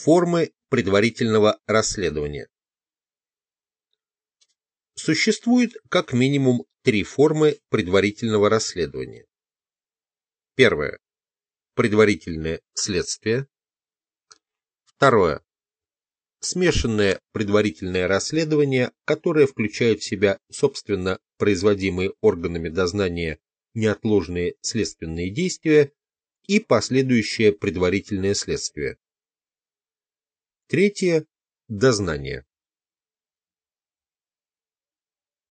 Формы предварительного расследования. Существует как минимум три формы предварительного расследования. Первое. Предварительное следствие. Второе. Смешанное предварительное расследование, которое включает в себя, собственно, производимые органами дознания неотложные следственные действия и последующее предварительное следствие. Третье – дознание.